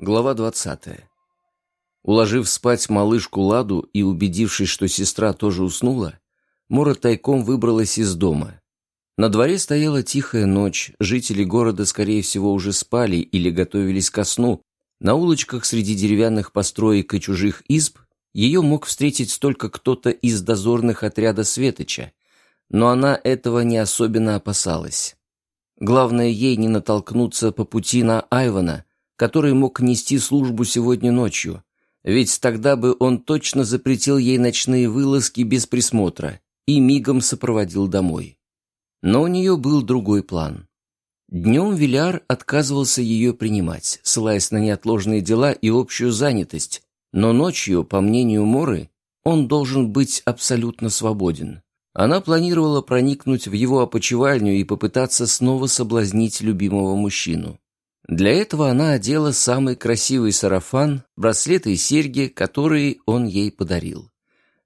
Глава 20. Уложив спать малышку Ладу и убедившись, что сестра тоже уснула, Мора тайком выбралась из дома. На дворе стояла тихая ночь, жители города, скорее всего, уже спали или готовились ко сну. На улочках среди деревянных построек и чужих изб ее мог встретить только кто-то из дозорных отряда Светоча, но она этого не особенно опасалась. Главное ей не натолкнуться по пути на Айвана – который мог нести службу сегодня ночью, ведь тогда бы он точно запретил ей ночные вылазки без присмотра и мигом сопроводил домой. Но у нее был другой план. Днем Виляр отказывался ее принимать, ссылаясь на неотложные дела и общую занятость, но ночью, по мнению Моры, он должен быть абсолютно свободен. Она планировала проникнуть в его опочивальню и попытаться снова соблазнить любимого мужчину. Для этого она одела самый красивый сарафан, браслеты и серьги, которые он ей подарил.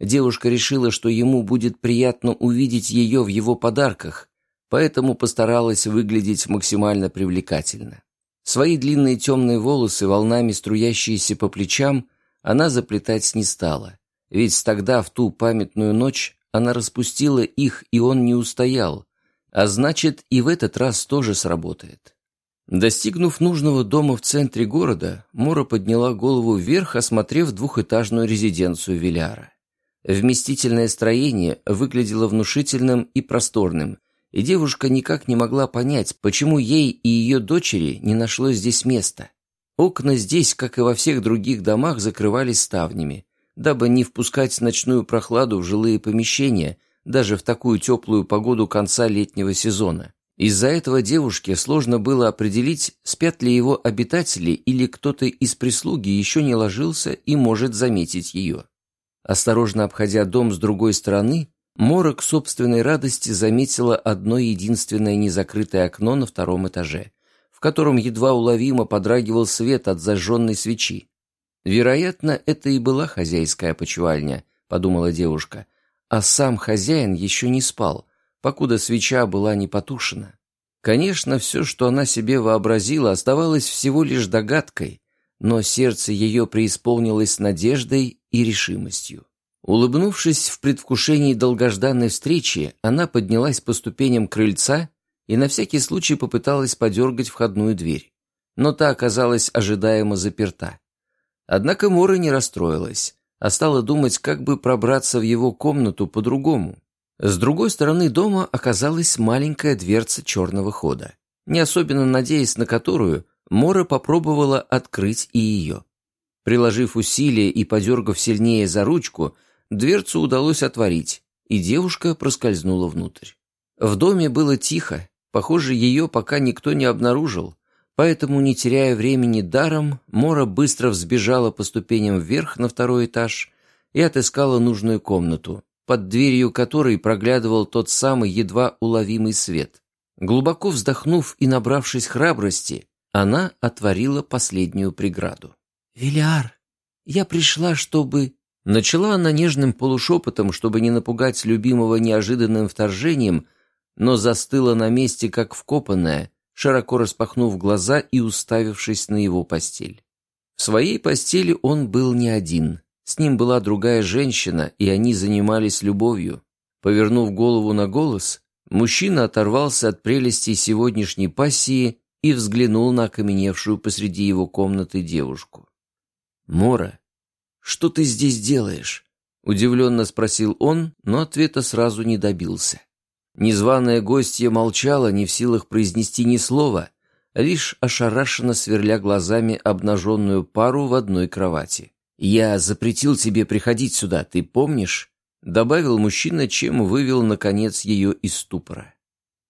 Девушка решила, что ему будет приятно увидеть ее в его подарках, поэтому постаралась выглядеть максимально привлекательно. Свои длинные темные волосы, волнами струящиеся по плечам, она заплетать не стала, ведь тогда, в ту памятную ночь, она распустила их, и он не устоял, а значит, и в этот раз тоже сработает. Достигнув нужного дома в центре города, Мора подняла голову вверх, осмотрев двухэтажную резиденцию Виляра. Вместительное строение выглядело внушительным и просторным, и девушка никак не могла понять, почему ей и ее дочери не нашлось здесь места. Окна здесь, как и во всех других домах, закрывались ставнями, дабы не впускать ночную прохладу в жилые помещения, даже в такую теплую погоду конца летнего сезона. Из-за этого девушке сложно было определить, спят ли его обитатели или кто-то из прислуги еще не ложился и может заметить ее. Осторожно обходя дом с другой стороны, Мора к собственной радости заметила одно единственное незакрытое окно на втором этаже, в котором едва уловимо подрагивал свет от зажженной свечи. «Вероятно, это и была хозяйская почевальня», — подумала девушка, а сам хозяин еще не спал — покуда свеча была не потушена. Конечно, все, что она себе вообразила, оставалось всего лишь догадкой, но сердце ее преисполнилось надеждой и решимостью. Улыбнувшись в предвкушении долгожданной встречи, она поднялась по ступеням крыльца и на всякий случай попыталась подергать входную дверь. Но та оказалась ожидаемо заперта. Однако Мора не расстроилась, а стала думать, как бы пробраться в его комнату по-другому. С другой стороны дома оказалась маленькая дверца черного хода, не особенно надеясь на которую, Мора попробовала открыть и ее. Приложив усилия и подергав сильнее за ручку, дверцу удалось отворить, и девушка проскользнула внутрь. В доме было тихо, похоже, ее пока никто не обнаружил, поэтому, не теряя времени даром, Мора быстро взбежала по ступеням вверх на второй этаж и отыскала нужную комнату, под дверью которой проглядывал тот самый едва уловимый свет. Глубоко вздохнув и набравшись храбрости, она отворила последнюю преграду. «Велиар, я пришла, чтобы...» Начала она нежным полушепотом, чтобы не напугать любимого неожиданным вторжением, но застыла на месте, как вкопанная, широко распахнув глаза и уставившись на его постель. В своей постели он был не один — с ним была другая женщина, и они занимались любовью. Повернув голову на голос, мужчина оторвался от прелестей сегодняшней пассии и взглянул на окаменевшую посреди его комнаты девушку. «Мора, что ты здесь делаешь?» Удивленно спросил он, но ответа сразу не добился. Незваная гостья молчала, не в силах произнести ни слова, лишь ошарашенно сверля глазами обнаженную пару в одной кровати. «Я запретил тебе приходить сюда, ты помнишь?» Добавил мужчина, чем вывел, наконец, ее из ступора.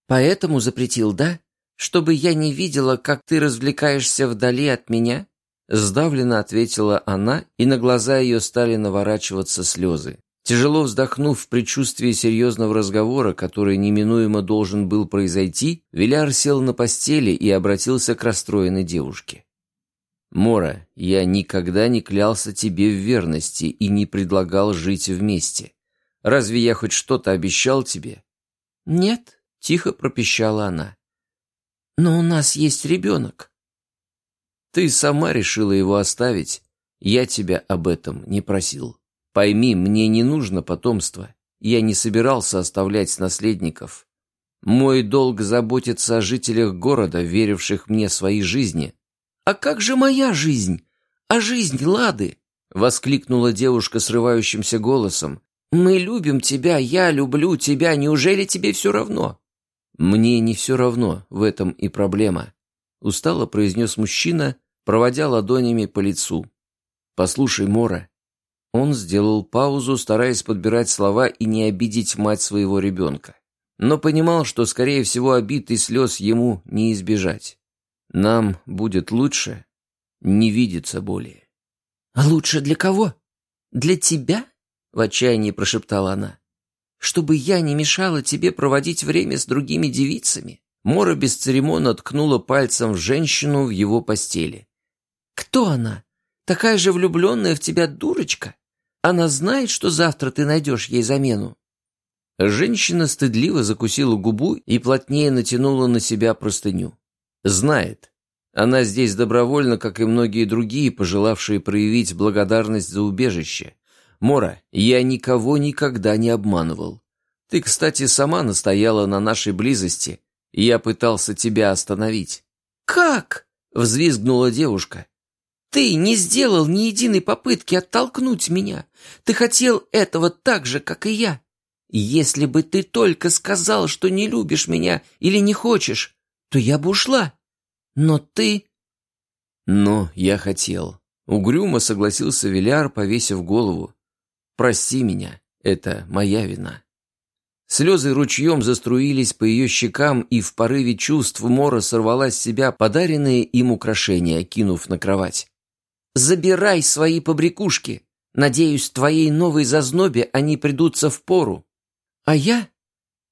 «Поэтому запретил, да? Чтобы я не видела, как ты развлекаешься вдали от меня?» Сдавленно ответила она, и на глаза ее стали наворачиваться слезы. Тяжело вздохнув в предчувствии серьезного разговора, который неминуемо должен был произойти, Виляр сел на постели и обратился к расстроенной девушке. Мора, я никогда не клялся тебе в верности и не предлагал жить вместе. Разве я хоть что-то обещал тебе?— тихо пропищала она. «Но у нас есть ребенок». Ты сама решила его оставить. Я тебя об этом не просил. Пойми, мне не нужно потомство. Я не собирался оставлять наследников. Мой долг заботиться о жителях города, веривших мне свои жизни. «А как же моя жизнь? А жизнь Лады?» — воскликнула девушка срывающимся голосом. «Мы любим тебя, я люблю тебя, неужели тебе все равно?» «Мне не все равно, в этом и проблема», — устало произнес мужчина, проводя ладонями по лицу. «Послушай, Мора». Он сделал паузу, стараясь подбирать слова и не обидеть мать своего ребенка но понимал, что, скорее всего, обид и слез ему не избежать. Нам будет лучше не видеться более. «А лучше для кого? Для тебя?» — в отчаянии прошептала она. «Чтобы я не мешала тебе проводить время с другими девицами?» Мора бесцеремонно ткнула пальцем в женщину в его постели. «Кто она? Такая же влюбленная в тебя дурочка? Она знает, что завтра ты найдешь ей замену?» Женщина стыдливо закусила губу и плотнее натянула на себя простыню. Знает. Она здесь добровольно, как и многие другие, пожелавшие проявить благодарность за убежище. Мора, я никого никогда не обманывал. Ты, кстати, сама настояла на нашей близости, и я пытался тебя остановить. «Как?» — взвизгнула девушка. «Ты не сделал ни единой попытки оттолкнуть меня. Ты хотел этого так же, как и я. Если бы ты только сказал, что не любишь меня или не хочешь, то я бы ушла. Но ты...» «Но я хотел». Угрюмо согласился Виляр, повесив голову. «Прости меня, это моя вина». Слезы ручьем заструились по ее щекам, и в порыве чувств Мора сорвала с себя подаренные им украшения, кинув на кровать. «Забирай свои побрякушки. Надеюсь, твоей новой зазнобе они придутся в пору». «А я?»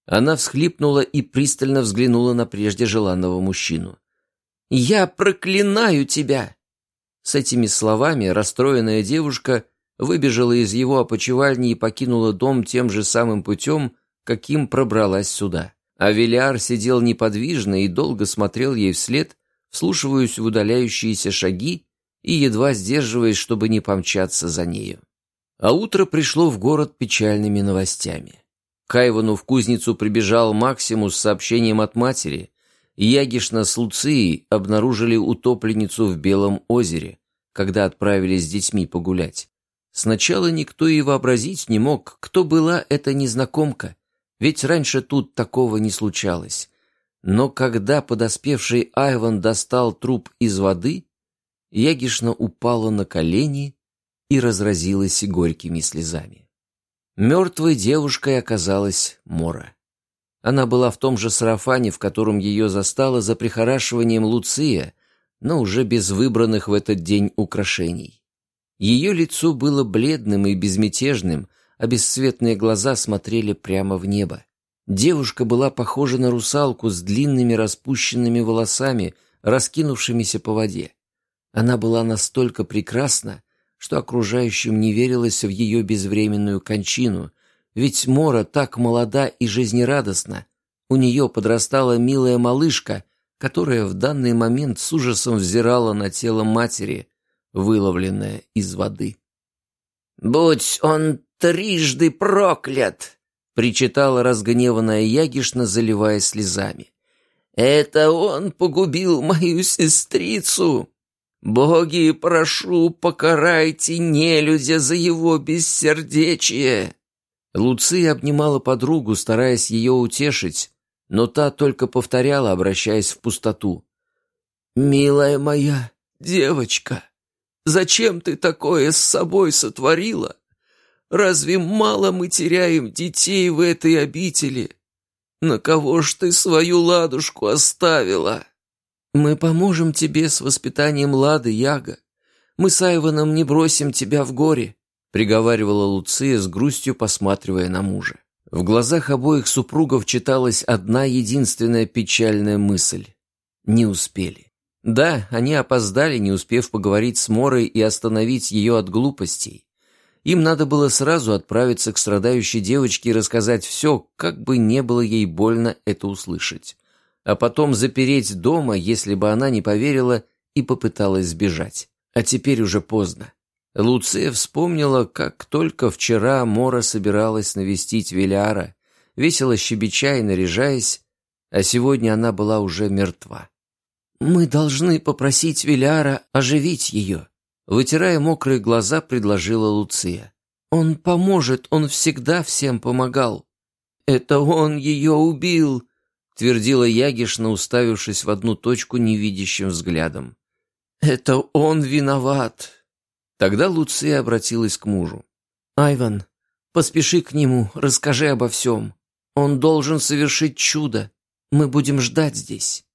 Она всхлипнула и пристально взглянула на прежде желанного мужчину. «Я проклинаю тебя!» С этими словами расстроенная девушка выбежала из его опочивальни и покинула дом тем же самым путем, каким пробралась сюда. А Велиар сидел неподвижно и долго смотрел ей вслед, вслушиваясь в удаляющиеся шаги и едва сдерживаясь, чтобы не помчаться за нею. А утро пришло в город печальными новостями. К Айвану в кузницу прибежал Максимус с сообщением от матери. Ягишна с Луцией обнаружили утопленницу в Белом озере, когда отправились с детьми погулять. Сначала никто и вообразить не мог, кто была эта незнакомка, ведь раньше тут такого не случалось. Но когда подоспевший Айван достал труп из воды, Ягишна упала на колени и разразилась горькими слезами. Мертвой девушкой оказалась Мора. Она была в том же сарафане, в котором ее застала за прихорашиванием Луция, но уже без выбранных в этот день украшений. Ее лицо было бледным и безмятежным, а бесцветные глаза смотрели прямо в небо. Девушка была похожа на русалку с длинными распущенными волосами, раскинувшимися по воде. Она была настолько прекрасна, что окружающим не верилось в ее безвременную кончину, ведь Мора так молода и жизнерадостна. У нее подрастала милая малышка, которая в данный момент с ужасом взирала на тело матери, выловленное из воды. «Будь он трижды проклят!» — причитала разгневанная Ягишна, заливая слезами. «Это он погубил мою сестрицу!» «Боги, прошу, покарайте нелюдя за его бессердечие!» Луция обнимала подругу, стараясь ее утешить, но та только повторяла, обращаясь в пустоту. «Милая моя девочка, зачем ты такое с собой сотворила? Разве мало мы теряем детей в этой обители? На кого ж ты свою ладушку оставила?» «Мы поможем тебе с воспитанием Лады, Яга. Мы с Айваном не бросим тебя в горе», — приговаривала Луция с грустью, посматривая на мужа. В глазах обоих супругов читалась одна единственная печальная мысль. Не успели. Да, они опоздали, не успев поговорить с Морой и остановить ее от глупостей. Им надо было сразу отправиться к страдающей девочке и рассказать все, как бы не было ей больно это услышать а потом запереть дома, если бы она не поверила и попыталась сбежать. А теперь уже поздно. Луция вспомнила, как только вчера Мора собиралась навестить Велиара, весело щебеча и наряжаясь, а сегодня она была уже мертва. «Мы должны попросить Велиара оживить ее», вытирая мокрые глаза, предложила Луция. «Он поможет, он всегда всем помогал». «Это он ее убил», твердила Ягишна, уставившись в одну точку невидящим взглядом. «Это он виноват!» Тогда Луция обратилась к мужу. «Айван, поспеши к нему, расскажи обо всем. Он должен совершить чудо. Мы будем ждать здесь».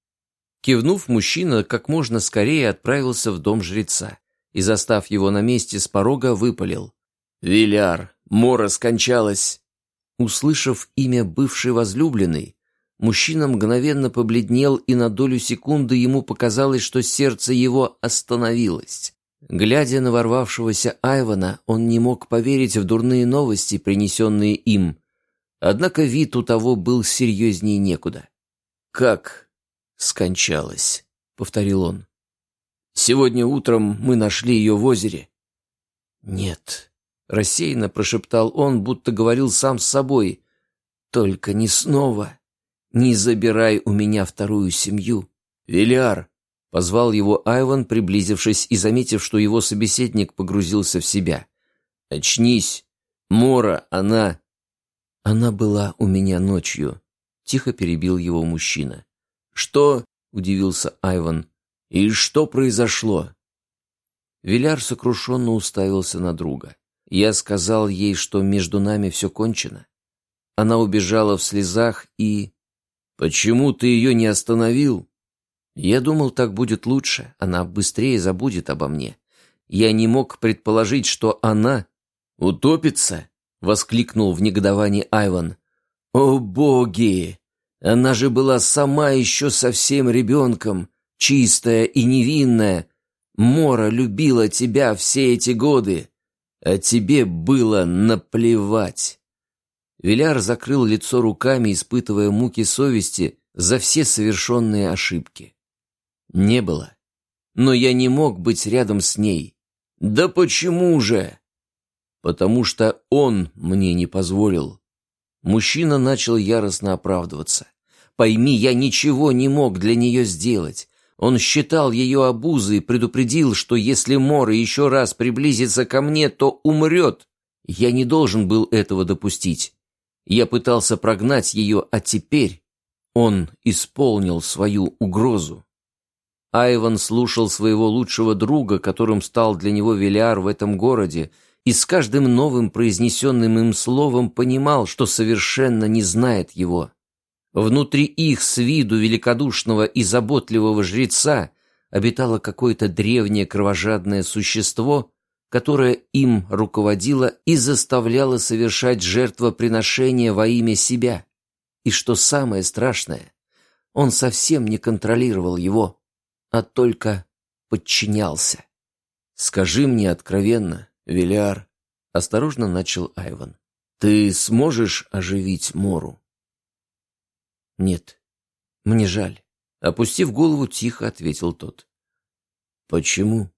Кивнув, мужчина как можно скорее отправился в дом жреца и, застав его на месте с порога, выпалил. «Виляр, Мора скончалась!» Услышав имя бывшей возлюбленной, Мужчина мгновенно побледнел, и на долю секунды ему показалось, что сердце его остановилось. Глядя на ворвавшегося Айвана, он не мог поверить в дурные новости, принесенные им. Однако вид у того был серьезнее некуда. «Как скончалась?» — повторил он. «Сегодня утром мы нашли ее в озере». «Нет», — рассеянно прошептал он, будто говорил сам с собой. «Только не снова». Не забирай у меня вторую семью. Велиар!» — позвал его Айван, приблизившись и заметив, что его собеседник погрузился в себя. «Очнись! Мора, она...» «Она была у меня ночью», — тихо перебил его мужчина. «Что?» — удивился Айван. «И что произошло?» Виляр сокрушенно уставился на друга. Я сказал ей, что между нами все кончено. Она убежала в слезах и... «Почему ты ее не остановил?» Я думал, так будет лучше, она быстрее забудет обо мне. Я не мог предположить, что она утопится, — воскликнул в негодовании Айван. «О боги! Она же была сама еще совсем ребенком, чистая и невинная. Мора любила тебя все эти годы, а тебе было наплевать». Виляр закрыл лицо руками, испытывая муки совести за все совершенные ошибки. Не было. Но я не мог быть рядом с ней. Да почему же? Потому что он мне не позволил. Мужчина начал яростно оправдываться. Пойми, я ничего не мог для нее сделать. Он считал ее обузой и предупредил, что если Мора еще раз приблизится ко мне, то умрет. Я не должен был этого допустить. Я пытался прогнать ее, а теперь он исполнил свою угрозу. Айван слушал своего лучшего друга, которым стал для него Велиар в этом городе, и с каждым новым произнесенным им словом понимал, что совершенно не знает его. Внутри их с виду великодушного и заботливого жреца обитало какое-то древнее кровожадное существо, которая им руководила и заставляла совершать жертвоприношения во имя себя. И что самое страшное, он совсем не контролировал его, а только подчинялся. «Скажи мне откровенно, Велиар», — осторожно начал Айван, — «ты сможешь оживить Мору?» «Нет, мне жаль», — опустив голову, тихо ответил тот. «Почему?»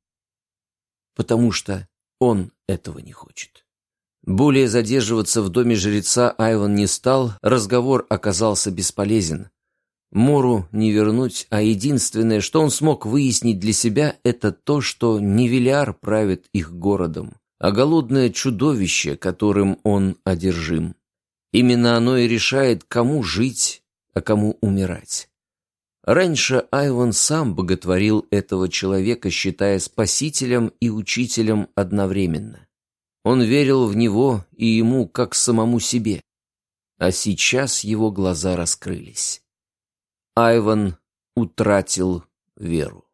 потому что он этого не хочет. Более задерживаться в доме жреца Айван не стал, разговор оказался бесполезен. Мору не вернуть, а единственное, что он смог выяснить для себя, это то, что не Велиар правит их городом, а голодное чудовище, которым он одержим. Именно оно и решает, кому жить, а кому умирать. Раньше Айван сам боготворил этого человека, считая спасителем и учителем одновременно. Он верил в него и ему как самому себе. А сейчас его глаза раскрылись. Айван утратил веру.